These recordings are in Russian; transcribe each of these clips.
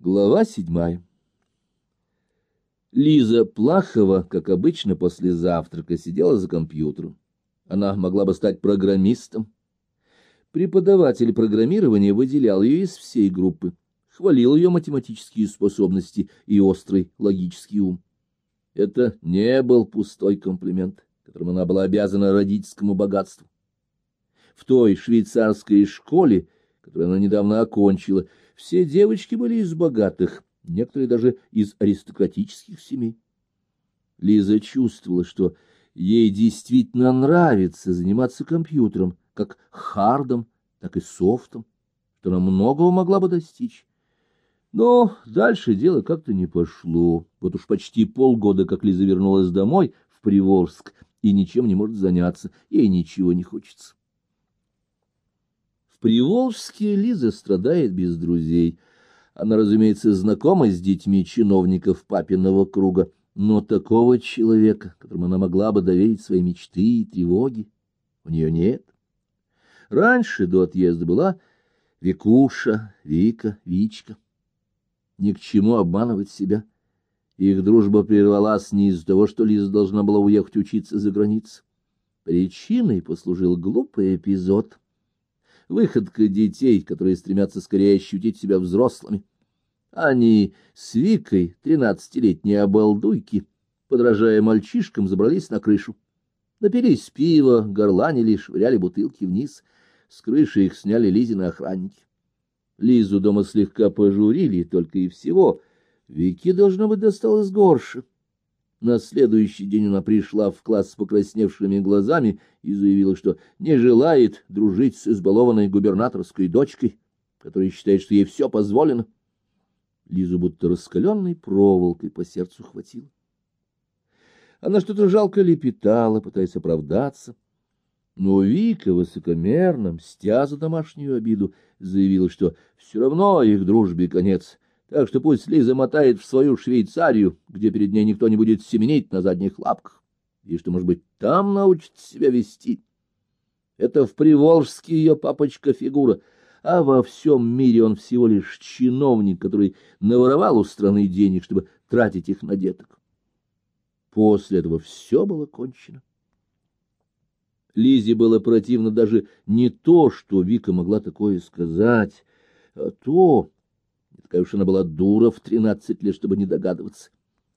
Глава седьмая Лиза Плахова, как обычно после завтрака, сидела за компьютером. Она могла бы стать программистом. Преподаватель программирования выделял ее из всей группы, хвалил ее математические способности и острый логический ум. Это не был пустой комплимент, которым она была обязана родительскому богатству. В той швейцарской школе, которую она недавно окончила, все девочки были из богатых, некоторые даже из аристократических семей. Лиза чувствовала, что ей действительно нравится заниматься компьютером, как хардом, так и софтом, что она многого могла бы достичь. Но дальше дело как-то не пошло. Вот уж почти полгода, как Лиза вернулась домой, в Приволжск, и ничем не может заняться, ей ничего не хочется. В Приволжске Лиза страдает без друзей. Она, разумеется, знакома с детьми чиновников папиного круга, но такого человека, которому она могла бы доверить свои мечты и тревоги, у нее нет. Раньше, до отъезда, была Викуша, Вика, Вичка. Ни к чему обманывать себя. Их дружба прервалась не из-за того, что Лиза должна была уехать учиться за границу. Причиной послужил глупый эпизод — выходка детей, которые стремятся скорее ощутить себя взрослыми. Они с Викой, тринадцатилетние обалдуйки, подражая мальчишкам, забрались на крышу. Напились пива, горланили, швыряли бутылки вниз. С крыши их сняли Лизины охранники. Лизу дома слегка пожурили, только и всего. Вике, должно быть, досталось горше. На следующий день она пришла в класс с покрасневшими глазами и заявила, что не желает дружить с избалованной губернаторской дочкой, которая считает, что ей все позволено. Лизу будто раскаленной проволокой по сердцу хватило. Она что-то жалко лепетала, пытаясь оправдаться. Но Вика высокомерно, мстя за домашнюю обиду, заявила, что все равно их дружбе конец — так что пусть Лиза мотает в свою Швейцарию, где перед ней никто не будет семенить на задних лапках, и что, может быть, там научится себя вести. Это в Приволжске ее папочка фигура, а во всем мире он всего лишь чиновник, который наворовал у страны денег, чтобы тратить их на деток. После этого все было кончено. Лизе было противно даже не то, что Вика могла такое сказать, а то, Такая уж она была дура в тринадцать лет, чтобы не догадываться,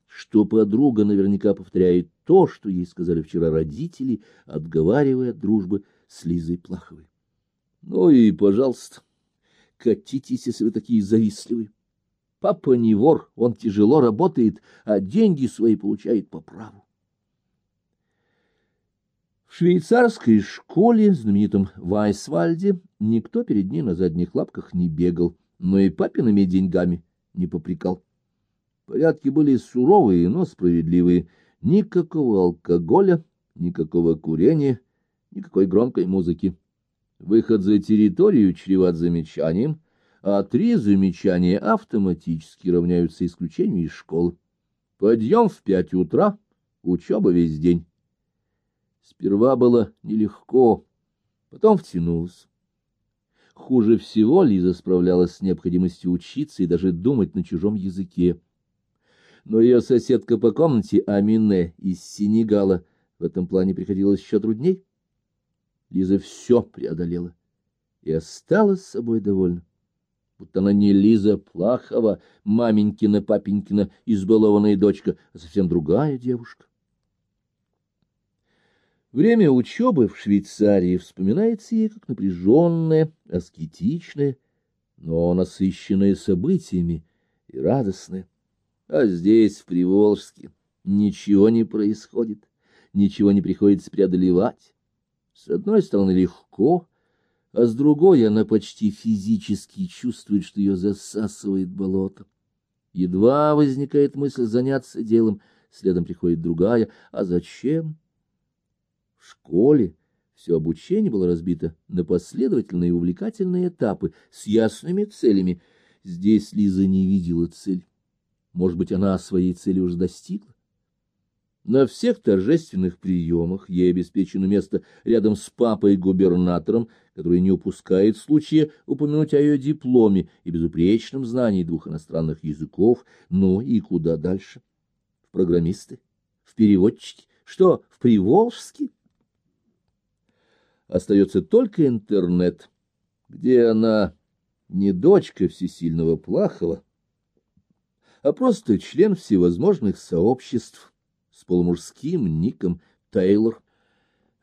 что подруга наверняка повторяет то, что ей сказали вчера родители, отговаривая от дружбы с Лизой Плаховой. Ну и, пожалуйста, катитесь, если вы такие завистливые. Папа не вор, он тяжело работает, а деньги свои получает по праву. В швейцарской школе, знаменитом Вайсвальде, никто перед ней на задних лапках не бегал но и папиными деньгами не попрекал. Порядки были суровые, но справедливые. Никакого алкоголя, никакого курения, никакой громкой музыки. Выход за территорию чреват замечанием, а три замечания автоматически равняются исключению из школы. Подъем в пять утра, учеба весь день. Сперва было нелегко, потом втянулось. Хуже всего Лиза справлялась с необходимостью учиться и даже думать на чужом языке. Но ее соседка по комнате Амине из Сенегала в этом плане приходилось еще трудней. Лиза все преодолела и осталась собой довольна. Будто она не Лиза Плахова, маменькина, папенькина, избалованная дочка, а совсем другая девушка. Время учебы в Швейцарии вспоминается ей как напряженное, аскетичное, но насыщенное событиями и радостное. А здесь, в Приволжске, ничего не происходит, ничего не приходится преодолевать. С одной стороны легко, а с другой она почти физически чувствует, что ее засасывает болото. Едва возникает мысль заняться делом, следом приходит другая. А зачем? В школе все обучение было разбито на последовательные и увлекательные этапы с ясными целями. Здесь Лиза не видела цель. Может быть, она своей цели уже достигла? На всех торжественных приемах ей обеспечено место рядом с папой-губернатором, который не упускает случая упомянуть о ее дипломе и безупречном знании двух иностранных языков, ну и куда дальше? В программисты? В переводчики? Что, в Приволжске? Остается только интернет, где она не дочка всесильного Плахова, а просто член всевозможных сообществ с полумужским ником Тейлор.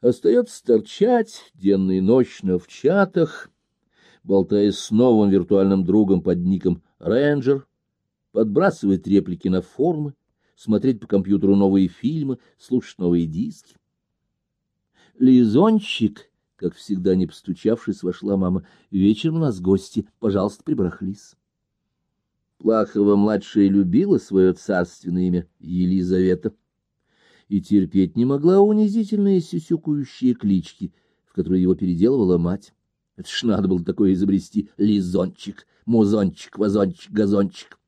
Остается торчать денно и ночно в чатах, болтая с новым виртуальным другом под ником Рейнджер, подбрасывать реплики на форумы, смотреть по компьютеру новые фильмы, слушать новые диски. Лизончик, как всегда не постучавшись, вошла мама. Вечером у нас гости, пожалуйста, прибрахлись. Плахова-младшая любила свое царственное имя Елизавета и терпеть не могла унизительные сюсюкающие клички, в которые его переделывала мать. Это ж надо было такое изобрести — лизончик, музончик, вазончик, газончик.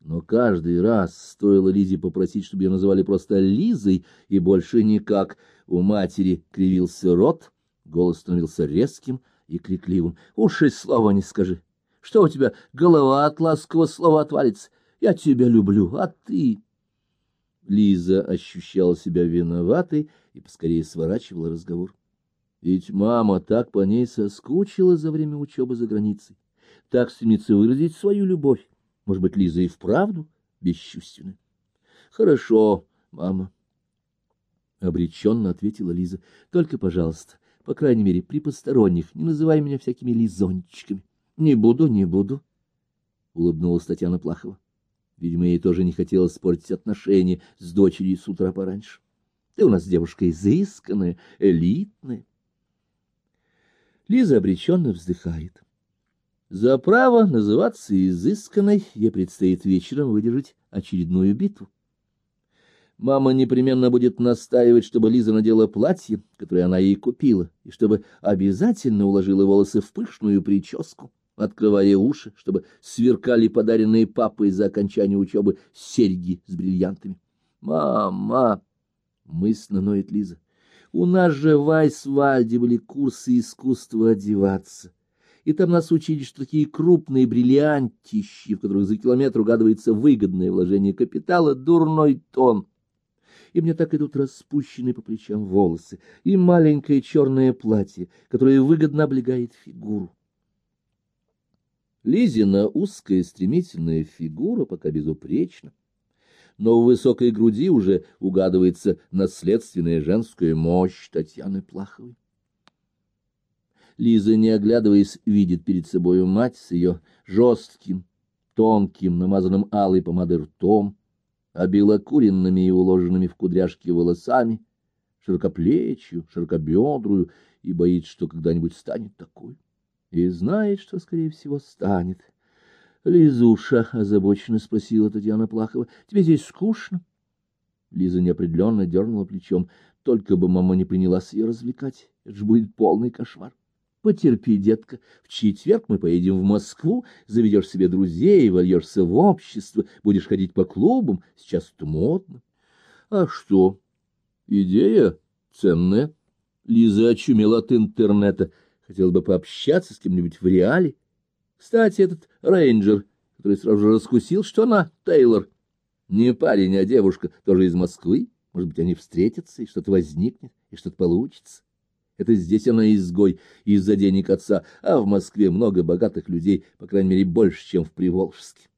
Но каждый раз стоило Лизе попросить, чтобы ее называли просто Лизой, и больше никак. У матери кривился рот, голос становился резким и крикливым. — Уж и слова не скажи. Что у тебя, голова от ласкового слова отвалится? Я тебя люблю, а ты... Лиза ощущала себя виноватой и поскорее сворачивала разговор. Ведь мама так по ней соскучила за время учебы за границей, так стремится выразить свою любовь. Может быть, Лиза и вправду бесчувственна? — Хорошо, мама. — обреченно ответила Лиза. — Только, пожалуйста, по крайней мере, при посторонних, не называй меня всякими лизончиками. — Не буду, не буду, — улыбнулась Татьяна Плахова. Видимо, ей тоже не хотелось спортить отношения с дочерью с утра пораньше. Ты у нас девушка изысканная, элитная. Лиза обреченно вздыхает. За право называться изысканной ей предстоит вечером выдержать очередную битву. Мама непременно будет настаивать, чтобы Лиза надела платье, которое она ей купила, и чтобы обязательно уложила волосы в пышную прическу открывая уши, чтобы сверкали подаренные папой за окончание учебы серьги с бриллиантами. «Мама!» — мысленно ноет Лиза. «У нас же в Айсвальде были курсы искусства одеваться, и там нас учили, что такие крупные бриллиантищи, в которых за километр угадывается выгодное вложение капитала, дурной тон» и мне так идут распущенные по плечам волосы, и маленькое черное платье, которое выгодно облегает фигуру. Лизина узкая стремительная фигура пока безупречна, но в высокой груди уже угадывается наследственная женская мощь Татьяны Плаховой. Лиза, не оглядываясь, видит перед собою мать с ее жестким, тонким, намазанным алой помадой ртом, обелокуренными и уложенными в кудряшки волосами, широкоплечью, широкобедрую, и боится, что когда-нибудь станет такой и знает, что, скорее всего, станет. — Лизуша, — озабоченно спросила Татьяна Плахова, — тебе здесь скучно? Лиза неопределенно дернула плечом. Только бы мама не принялась ее развлекать. Это же будет полный кошмар. Потерпи, детка. В четверг мы поедем в Москву, заведешь себе друзей, вольешься в общество, будешь ходить по клубам. Сейчас это модно. А что? Идея ценная. Лиза очумела от интернета. Хотел бы пообщаться с кем-нибудь в реале. Кстати, этот рейнджер, который сразу же раскусил, что она Тейлор, не парень, а девушка, тоже из Москвы. Может быть, они встретятся, и что-то возникнет, и что-то получится. Это здесь она изгой из-за денег отца, а в Москве много богатых людей, по крайней мере, больше, чем в Приволжске.